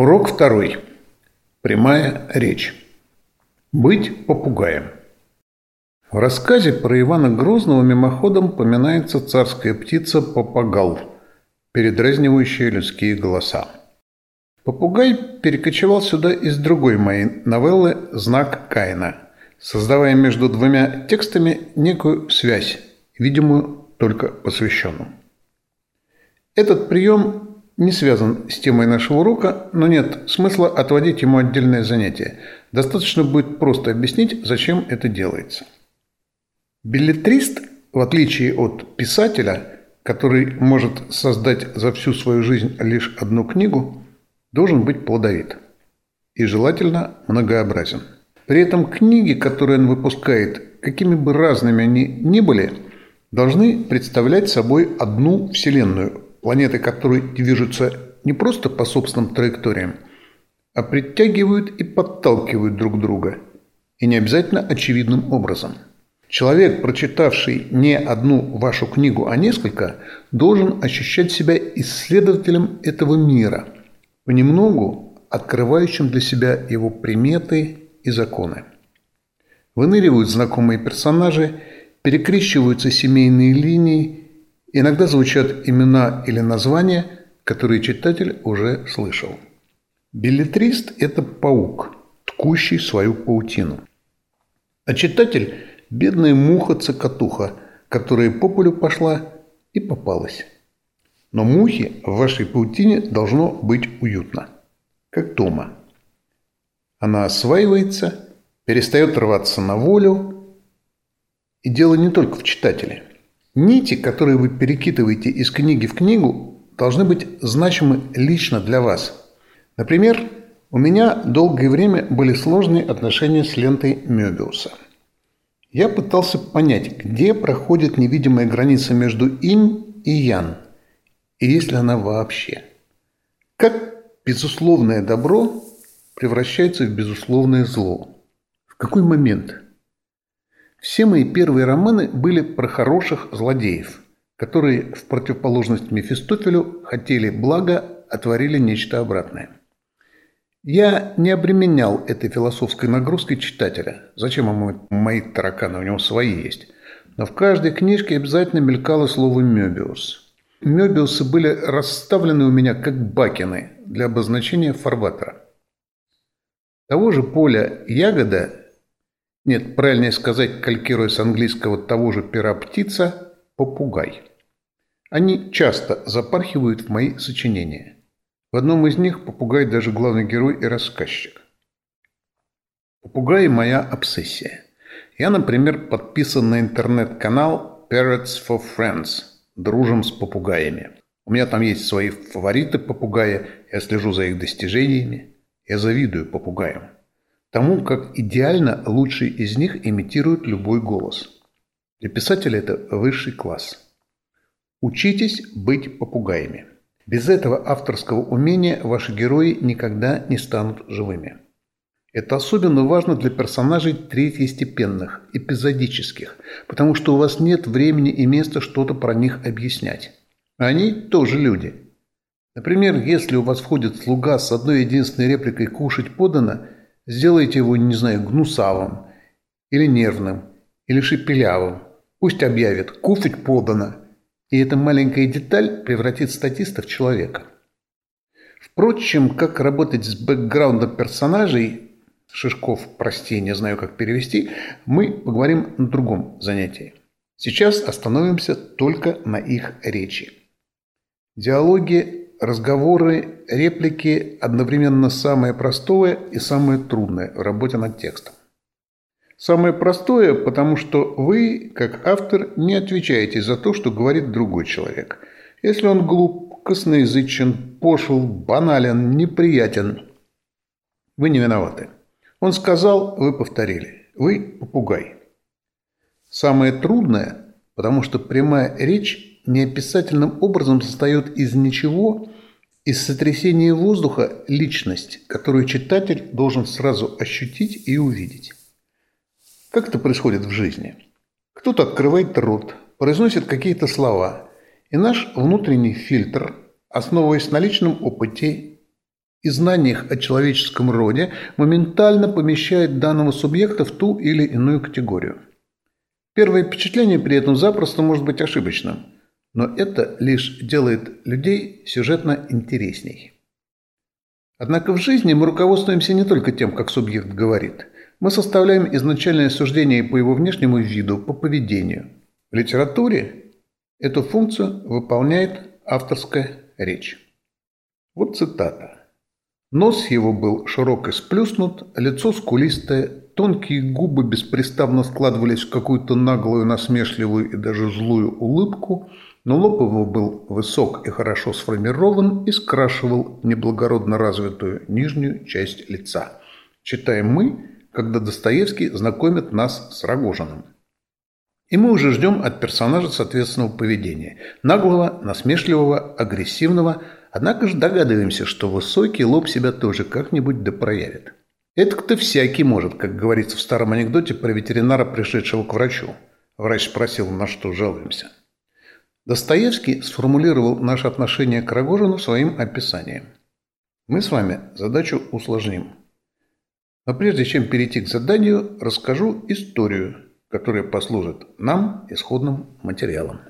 Урок второй. Прямая речь. Быть попугаем. В рассказе про Ивана Грозного мимоходом поминается царская птица попугал, передразнивающая людские голоса. Попугай перекочевал сюда из другой моей новеллы «Знак Каина», создавая между двумя текстами некую связь, видимую только посвященным. Этот прием не связан с темой нашего урока, но нет смысла отводить ему отдельное занятие. Достаточно будет просто объяснить, зачем это делается. Билетрист, в отличие от писателя, который может создать за всю свою жизнь лишь одну книгу, должен быть плодовит и желательно многообразен. При этом книги, которые он выпускает, какими бы разными они ни были, должны представлять собой одну вселенную, планеты которой движутся не просто по собственным траекториям, а притягивают и подталкивают друг друга, и не обязательно очевидным образом. Человек, прочитавший не одну вашу книгу, а несколько, должен ощущать себя исследователем этого мира, понемногу открывающим для себя его приметы и законы. Выныривают знакомые персонажи, перекрещиваются семейные линии Иногда звучат имена или названия, которые читатель уже слышал. Билетрист – это паук, ткущий свою паутину. А читатель – бедная муха-цокотуха, которая по полю пошла и попалась. Но мухе в вашей паутине должно быть уютно, как дома. Она осваивается, перестает рваться на волю. И дело не только в читателе – Нити, которые вы перекидываете из книги в книгу, должны быть значимы лично для вас. Например, у меня долгое время были сложные отношения с лентой Мёбиуса. Я пытался понять, где проходит невидимая граница между инь и ян, и есть ли она вообще. Как безусловное добро превращается в безусловное зло? В какой момент – все мои первые романы были про хороших злодеев, которые, в противоположность Мефистофелю, хотели блага, а творили нечто обратное. Я не обременял этой философской нагрузкой читателя. Зачем ему мои тараканы, у него свои есть. Но в каждой книжке обязательно мелькало слово «мёбиус». Мёбиусы были расставлены у меня как бакины для обозначения фарватера. Того же поля ягода нет, правильнее сказать, калькируя с английского того же пера птица, попугай. Они часто запархивают в мои сочинения. В одном из них попугай даже главный герой и рассказчик. Попугай – моя обсессия. Я, например, подписан на интернет-канал Parrots for Friends – «Дружим с попугаями». У меня там есть свои фавориты попугая, я слежу за их достижениями. Я завидую попугаям тому, как идеально лучший из них имитирует любой голос. Для писателя это высший класс. Учитесь быть попугаями. Без этого авторского умения ваши герои никогда не станут живыми. Это особенно важно для персонажей третьестепенных, эпизодических, потому что у вас нет времени и места что-то про них объяснять. Они тоже люди. Например, если у вас входит слуга с одной единственной репликой «кушать подано», Сделайте его, не знаю, гнусавым, или нервным, или шепелявым. Пусть объявит «куфать подано», и эта маленькая деталь превратит статиста в человека. Впрочем, как работать с бэкграундом персонажей, Шишков, прости, не знаю, как перевести, мы поговорим на другом занятии. Сейчас остановимся только на их речи. Диалоги разговоры, реплики одновременно самое простое и самое трудное в работе над текстом. Самое простое, потому что вы, как автор, не отвечаете за то, что говорит другой человек. Если он глуп, косноязычен, пошел, банален, неприятен, вы не виноваты. Он сказал, вы повторили. Вы попугай. Самое трудное, потому что прямая речь неописательным образом создает из ничего, из сотрясения воздуха личность, которую читатель должен сразу ощутить и увидеть. Как это происходит в жизни? Кто-то открывает рот, произносит какие-то слова, и наш внутренний фильтр, основываясь на личном опыте, и знаниях о человеческом роде моментально помещает данного субъекта в ту или иную категорию. Первое впечатление при этом запросто может быть ошибочным, но это лишь делает людей сюжетно интересней. Однако в жизни мы руководствуемся не только тем, как субъект говорит. Мы составляем изначальное суждение по его внешнему виду, по поведению. В литературе эту функцию выполняет авторская речь. Вот цитата. Нос его был широко сплюснут, лицо скулистое, тонкие губы беспрестанно складывались в какую-то наглую, насмешливую и даже злую улыбку, но лоб его был высок и хорошо сформирован и скрашивал неблагородно развитую нижнюю часть лица. Читаем мы, когда Достоевский знакомит нас с Рогожиным. И мы уже ждем от персонажа соответственного поведения. Наглого, насмешливого, агрессивного – Однако же догадываемся, что высокий лоб себя тоже как-нибудь да проявит. Это кто всякий может, как говорится в старом анекдоте про ветеринара, пришедшего к врачу. Врач спросил, на что жалуемся. Достоевский сформулировал наше отношение к Рогожину своим описанием. Мы с вами задачу усложним. Но прежде чем перейти к заданию, расскажу историю, которая послужит нам исходным материалом.